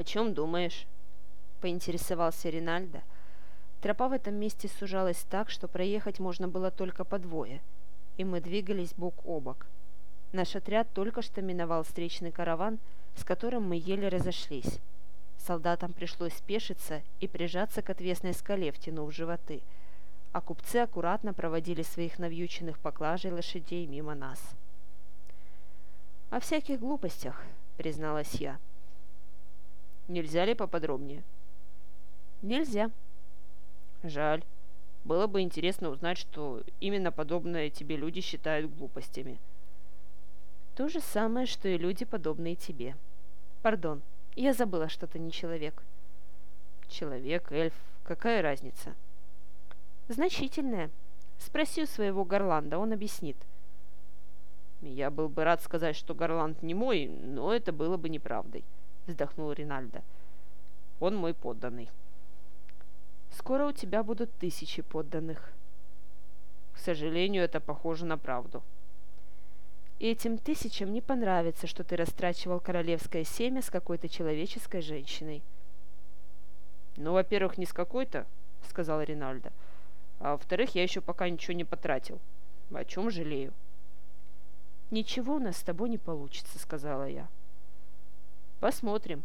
«О чем думаешь?» – поинтересовался Ринальдо. Тропа в этом месте сужалась так, что проехать можно было только по двое, и мы двигались бок о бок. Наш отряд только что миновал встречный караван, с которым мы еле разошлись. Солдатам пришлось спешиться и прижаться к отвесной скале, втянув животы, а купцы аккуратно проводили своих навьюченных поклажей лошадей мимо нас. «О всяких глупостях», — призналась я. Нельзя ли поподробнее? Нельзя. Жаль. Было бы интересно узнать, что именно подобные тебе люди считают глупостями. То же самое, что и люди, подобные тебе. Пардон, я забыла, что ты не человек. Человек, эльф, какая разница? Значительная. Спроси у своего Горланда, он объяснит. Я был бы рад сказать, что Горланд не мой, но это было бы неправдой вздохнул Ринальдо. Он мой подданный. Скоро у тебя будут тысячи подданных. К сожалению, это похоже на правду. Этим тысячам не понравится, что ты растрачивал королевское семя с какой-то человеческой женщиной. Ну, во-первых, не с какой-то, сказал Ринальдо. А во-вторых, я еще пока ничего не потратил. О чем жалею? Ничего у нас с тобой не получится, сказала я. Посмотрим.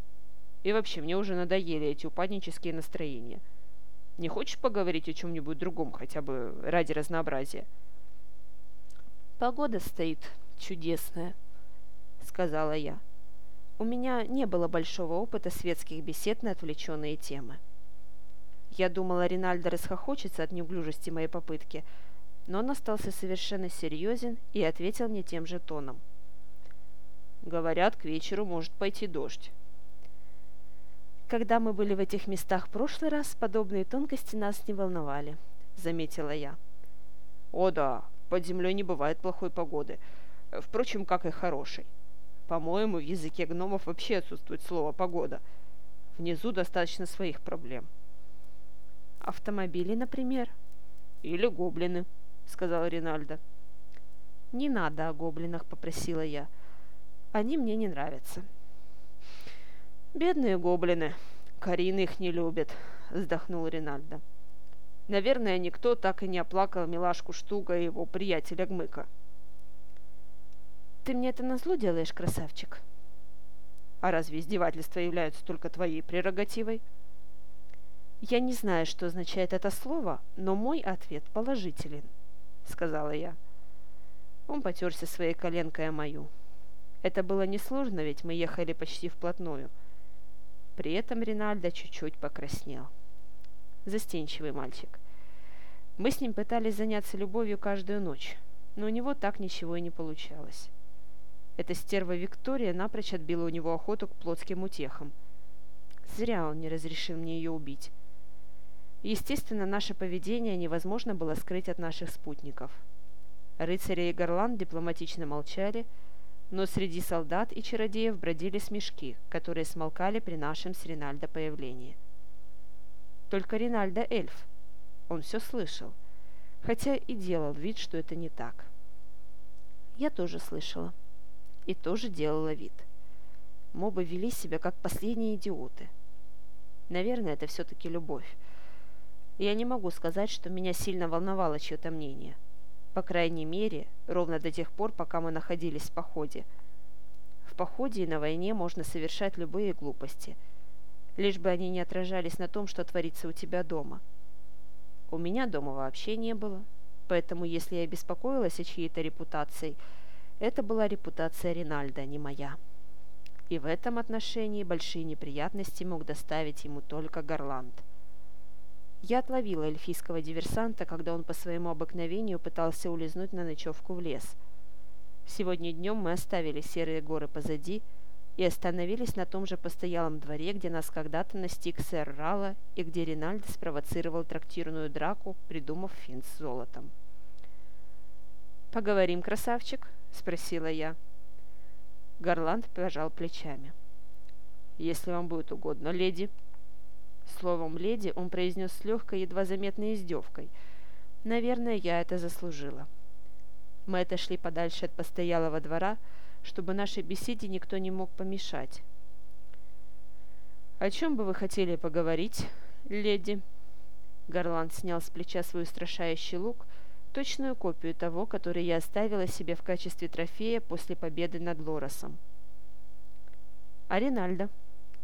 И вообще, мне уже надоели эти упаднические настроения. Не хочешь поговорить о чем-нибудь другом, хотя бы ради разнообразия? Погода стоит чудесная, сказала я. У меня не было большого опыта светских бесед на отвлеченные темы. Я думала, Ринальдо расхохочется от неуклюжести моей попытки, но он остался совершенно серьезен и ответил мне тем же тоном – Говорят, к вечеру может пойти дождь. Когда мы были в этих местах в прошлый раз, подобные тонкости нас не волновали, заметила я. О да, под землей не бывает плохой погоды. Впрочем, как и хорошей. По-моему, в языке гномов вообще отсутствует слово «погода». Внизу достаточно своих проблем. Автомобили, например? Или гоблины, сказал Ринальдо. Не надо о гоблинах, попросила я. Они мне не нравятся. Бедные гоблины. Карина их не любит, вздохнул Ринальдо. Наверное, никто так и не оплакал милашку Штуга и его приятеля Гмыка. Ты мне это назло делаешь, красавчик? А разве издевательства являются только твоей прерогативой? Я не знаю, что означает это слово, но мой ответ положителен, сказала я. Он потерся своей коленкой о мою. Это было несложно, ведь мы ехали почти вплотную. При этом Ринальдо чуть-чуть покраснел. Застенчивый мальчик. Мы с ним пытались заняться любовью каждую ночь, но у него так ничего и не получалось. Эта стерва Виктория напрочь отбила у него охоту к плотским утехам. Зря он не разрешил мне ее убить. Естественно, наше поведение невозможно было скрыть от наших спутников. Рыцари и Горланд дипломатично молчали, но среди солдат и чародеев бродили смешки, которые смолкали при нашем с Ринальдо появлении. Только Ринальдо эльф. Он все слышал, хотя и делал вид, что это не так. Я тоже слышала и тоже делала вид. Мобы вели себя как последние идиоты. Наверное, это все-таки любовь. Я не могу сказать, что меня сильно волновало чье-то мнение – по крайней мере, ровно до тех пор, пока мы находились в походе. В походе и на войне можно совершать любые глупости, лишь бы они не отражались на том, что творится у тебя дома. У меня дома вообще не было, поэтому если я беспокоилась о чьей-то репутации, это была репутация Ринальда, а не моя. И в этом отношении большие неприятности мог доставить ему только Горланд – я отловила эльфийского диверсанта, когда он по своему обыкновению пытался улизнуть на ночевку в лес. Сегодня днем мы оставили серые горы позади и остановились на том же постоялом дворе, где нас когда-то настиг сэр Рала и где Ринальд спровоцировал трактирную драку, придумав финт с золотом. «Поговорим, красавчик?» – спросила я. Гарланд пожал плечами. «Если вам будет угодно, леди», Словом «леди» он произнес с легкой, едва заметной издевкой. Наверное, я это заслужила. Мы отошли подальше от постоялого двора, чтобы нашей беседе никто не мог помешать. «О чем бы вы хотели поговорить, леди?» Гарланд снял с плеча свой устрашающий лук, точную копию того, который я оставила себе в качестве трофея после победы над Лоросом. «А Ринальдо?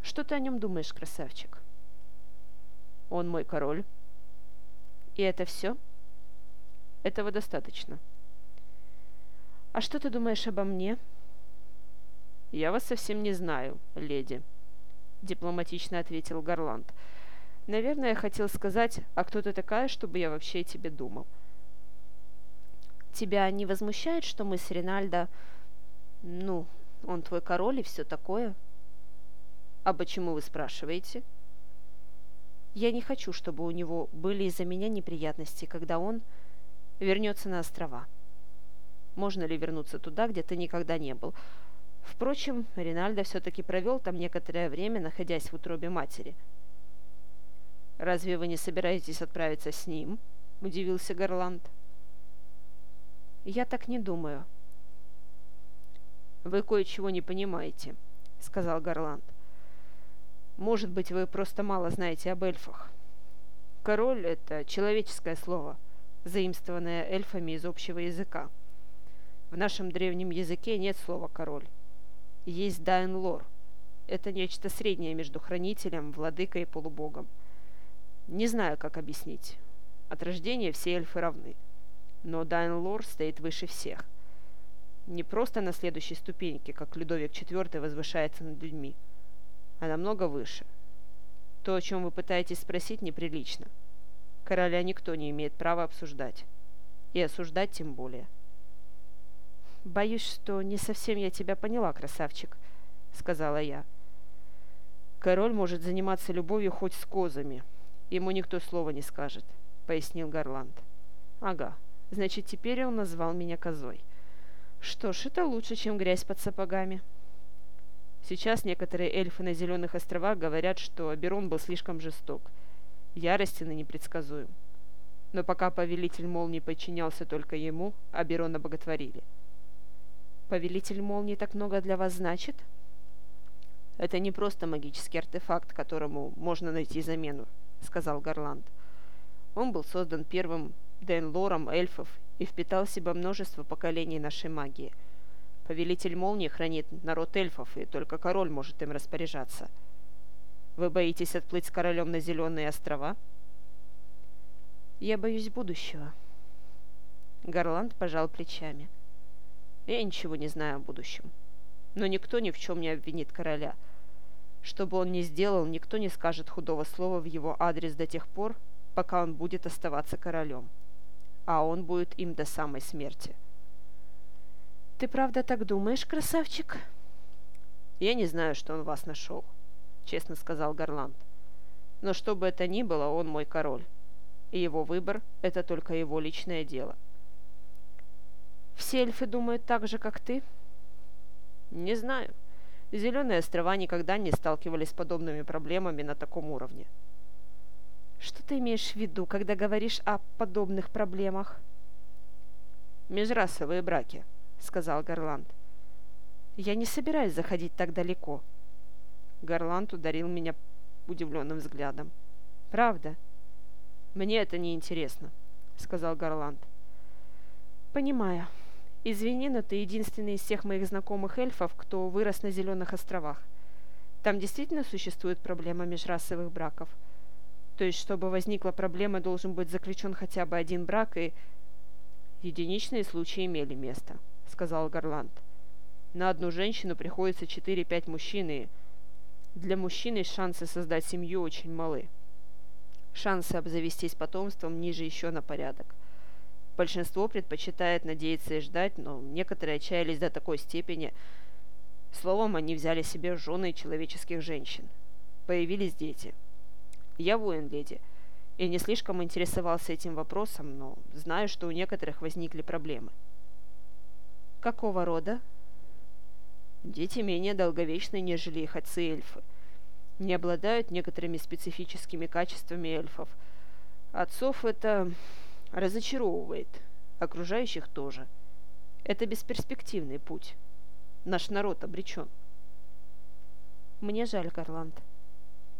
Что ты о нем думаешь, красавчик?» «Он мой король». «И это все?» «Этого достаточно». «А что ты думаешь обо мне?» «Я вас совсем не знаю, леди», — дипломатично ответил Гарланд. «Наверное, я хотел сказать, а кто ты такая, чтобы я вообще о тебе думал?» «Тебя не возмущает, что мы с Ринальдо... Ну, он твой король и все такое?» «А почему вы спрашиваете?» «Я не хочу, чтобы у него были из-за меня неприятности, когда он вернется на острова. Можно ли вернуться туда, где ты никогда не был?» Впрочем, Ринальдо все-таки провел там некоторое время, находясь в утробе матери. «Разве вы не собираетесь отправиться с ним?» – удивился Гарланд. «Я так не думаю». «Вы кое-чего не понимаете», – сказал Гарланд. «Может быть, вы просто мало знаете об эльфах. Король – это человеческое слово, заимствованное эльфами из общего языка. В нашем древнем языке нет слова «король» есть Дайн Лор. Это нечто среднее между хранителем, владыкой и полубогом. Не знаю, как объяснить. От рождения все эльфы равны. Но Дайн Лор стоит выше всех. Не просто на следующей ступеньке, как Людовик IV возвышается над людьми, а намного выше. То, о чем вы пытаетесь спросить, неприлично. Короля никто не имеет права обсуждать. И осуждать тем более. — «Боюсь, что не совсем я тебя поняла, красавчик», — сказала я. «Король может заниматься любовью хоть с козами. Ему никто слова не скажет», — пояснил Гарланд. «Ага, значит, теперь он назвал меня козой. Что ж, это лучше, чем грязь под сапогами». Сейчас некоторые эльфы на Зеленых островах говорят, что Аберон был слишком жесток, яростен и непредсказуем. Но пока повелитель молнии подчинялся только ему, Аберона боготворили — Повелитель молнии так много для вас значит? Это не просто магический артефакт, которому можно найти замену, сказал Гарланд. Он был создан первым Денлором эльфов и впитал в себя множество поколений нашей магии. Повелитель молнии хранит народ эльфов, и только король может им распоряжаться. Вы боитесь отплыть с королем на Зеленые острова? Я боюсь будущего. Гарланд пожал плечами. — я ничего не знаю о будущем. Но никто ни в чем не обвинит короля. Что бы он ни сделал, никто не скажет худого слова в его адрес до тех пор, пока он будет оставаться королем. А он будет им до самой смерти. «Ты правда так думаешь, красавчик?» «Я не знаю, что он вас нашел», — честно сказал Гарланд. «Но что бы это ни было, он мой король. И его выбор — это только его личное дело». Все эльфы думают так же, как ты? Не знаю. Зеленые острова никогда не сталкивались с подобными проблемами на таком уровне. Что ты имеешь в виду, когда говоришь о подобных проблемах? Межрасовые браки, сказал Гарланд. Я не собираюсь заходить так далеко. Гарланд ударил меня удивленным взглядом. Правда? Мне это не интересно, сказал Гарланд. Понимаю. Извини, но ты единственный из всех моих знакомых эльфов, кто вырос на Зеленых островах. Там действительно существует проблема межрасовых браков. То есть, чтобы возникла проблема, должен быть заключен хотя бы один брак, и... Единичные случаи имели место, сказал Гарланд. На одну женщину приходится 4-5 мужчин, и для мужчины шансы создать семью очень малы. Шансы обзавестись потомством ниже еще на порядок. Большинство предпочитает надеяться и ждать, но некоторые отчаялись до такой степени. Словом, они взяли себе жены человеческих женщин. Появились дети. Я воин, леди, и не слишком интересовался этим вопросом, но знаю, что у некоторых возникли проблемы. Какого рода? Дети менее долговечны, нежели их отцы-эльфы. Не обладают некоторыми специфическими качествами эльфов. Отцов это разочаровывает, окружающих тоже. Это бесперспективный путь. Наш народ обречен. Мне жаль, Карланд.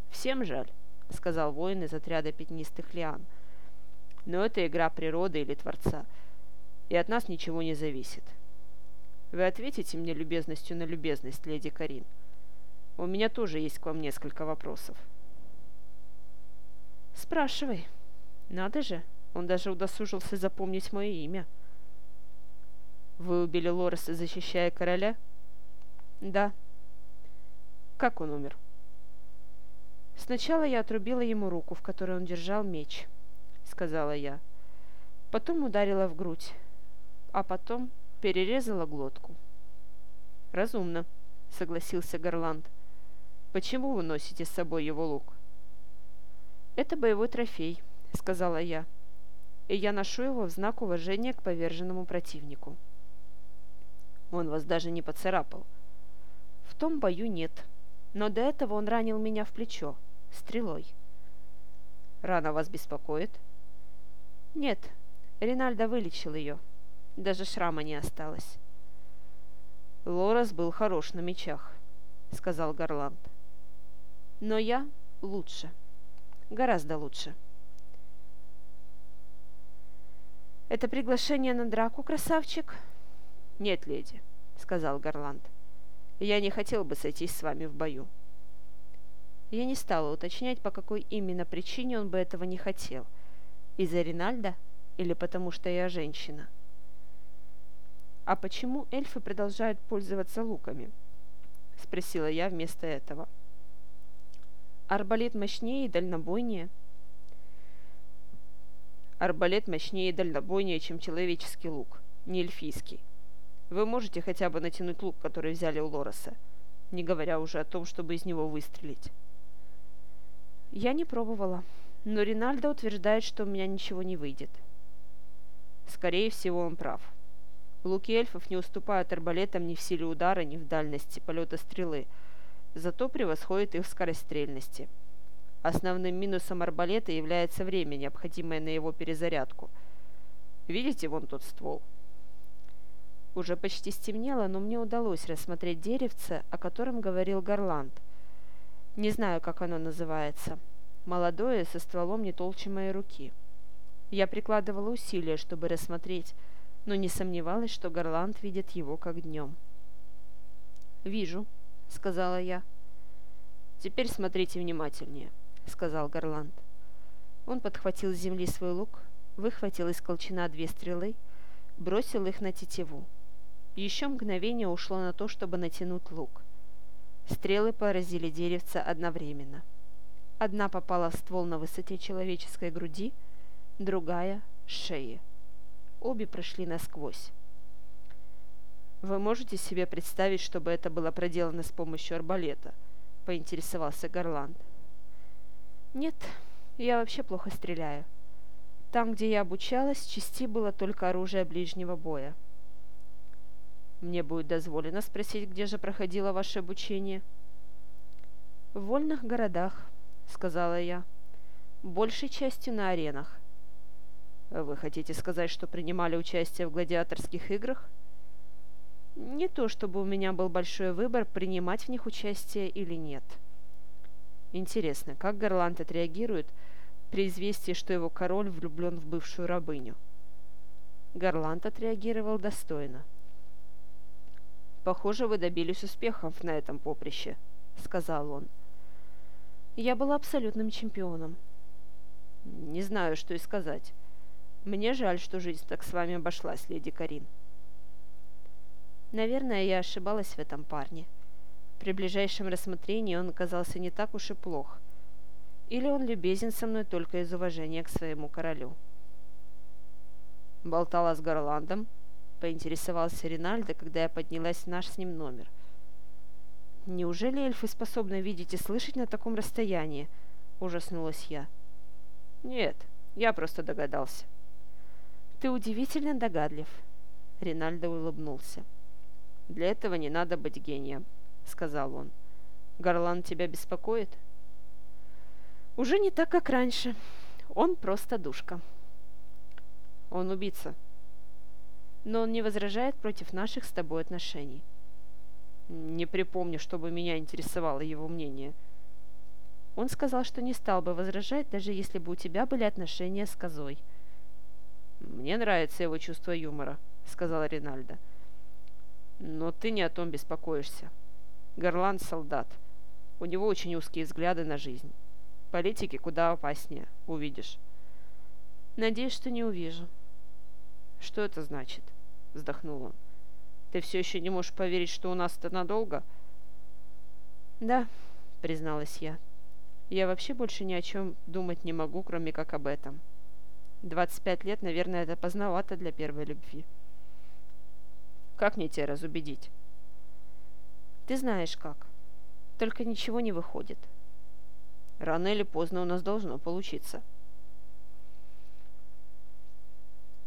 «Всем жаль», — сказал воин из отряда пятнистых лиан. «Но это игра природы или Творца, и от нас ничего не зависит. Вы ответите мне любезностью на любезность, леди Карин? У меня тоже есть к вам несколько вопросов». «Спрашивай. Надо же, он даже удосужился запомнить мое имя». «Вы убили Лореса, защищая короля?» «Да». «Как он умер?» «Сначала я отрубила ему руку, в которой он держал меч», — сказала я. Потом ударила в грудь, а потом перерезала глотку. «Разумно», — согласился Гарланд. «Почему вы носите с собой его лук?» «Это боевой трофей», — сказала я. «И я ношу его в знак уважения к поверженному противнику». Он вас даже не поцарапал. В том бою нет. Но до этого он ранил меня в плечо. Стрелой. Рана вас беспокоит? Нет. Ринальдо вылечил ее. Даже шрама не осталось. Лорес был хорош на мечах, сказал Гарланд. Но я лучше. Гораздо лучше. Это приглашение на драку, красавчик? «Нет, леди», — сказал Гарланд. «Я не хотел бы сойтись с вами в бою». Я не стала уточнять, по какой именно причине он бы этого не хотел. Из-за Ринальда или потому что я женщина? «А почему эльфы продолжают пользоваться луками?» — спросила я вместо этого. «Арбалет мощнее и дальнобойнее?» «Арбалет мощнее и дальнобойнее, чем человеческий лук, не эльфийский. Вы можете хотя бы натянуть лук, который взяли у Лореса, не говоря уже о том, чтобы из него выстрелить. Я не пробовала, но Ринальдо утверждает, что у меня ничего не выйдет. Скорее всего, он прав. Луки эльфов не уступают арбалетам ни в силе удара, ни в дальности полета стрелы, зато превосходят их в скорострельности. Основным минусом арбалета является время, необходимое на его перезарядку. Видите вон тот ствол? Уже почти стемнело, но мне удалось рассмотреть деревце, о котором говорил Гарланд. Не знаю, как оно называется. Молодое, со стволом не толще моей руки. Я прикладывала усилия, чтобы рассмотреть, но не сомневалась, что Гарланд видит его как днем. «Вижу», — сказала я. «Теперь смотрите внимательнее», — сказал Гарланд. Он подхватил с земли свой лук, выхватил из колчана две стрелы, бросил их на тетиву. Еще мгновение ушло на то, чтобы натянуть лук. Стрелы поразили деревца одновременно. Одна попала в ствол на высоте человеческой груди, другая — шеи. Обе прошли насквозь. «Вы можете себе представить, чтобы это было проделано с помощью арбалета?» — поинтересовался Гарланд. «Нет, я вообще плохо стреляю. Там, где я обучалась, части было только оружие ближнего боя. Мне будет дозволено спросить, где же проходило ваше обучение?» «В вольных городах», — сказала я. «Большей частью на аренах». «Вы хотите сказать, что принимали участие в гладиаторских играх?» «Не то, чтобы у меня был большой выбор, принимать в них участие или нет». «Интересно, как Гарланд отреагирует при известии, что его король влюблен в бывшую рабыню?» Гарланд отреагировал достойно. «Похоже, вы добились успехов на этом поприще», — сказал он. «Я была абсолютным чемпионом». «Не знаю, что и сказать. Мне жаль, что жизнь так с вами обошлась, леди Карин». Наверное, я ошибалась в этом парне. При ближайшем рассмотрении он оказался не так уж и плох. Или он любезен со мной только из уважения к своему королю. «Болтала с Гарландом?» поинтересовался Ринальдо, когда я поднялась в наш с ним номер. «Неужели эльфы способны видеть и слышать на таком расстоянии?» – ужаснулась я. «Нет, я просто догадался». «Ты удивительно догадлив», – Ринальдо улыбнулся. «Для этого не надо быть гением», – сказал он. «Гарлан тебя беспокоит?» «Уже не так, как раньше. Он просто душка». «Он убийца», но он не возражает против наших с тобой отношений. Не припомню, чтобы меня интересовало его мнение. Он сказал, что не стал бы возражать, даже если бы у тебя были отношения с козой. «Мне нравится его чувство юмора», — сказала Ринальда. «Но ты не о том беспокоишься. Горланд — солдат. У него очень узкие взгляды на жизнь. Политики куда опаснее, увидишь». «Надеюсь, что не увижу». «Что это значит?» — вздохнул он. «Ты все еще не можешь поверить, что у нас это надолго?» «Да», — призналась я. «Я вообще больше ни о чем думать не могу, кроме как об этом. 25 лет, наверное, это поздновато для первой любви». «Как мне тебя разубедить?» «Ты знаешь как. Только ничего не выходит». «Рано или поздно у нас должно получиться».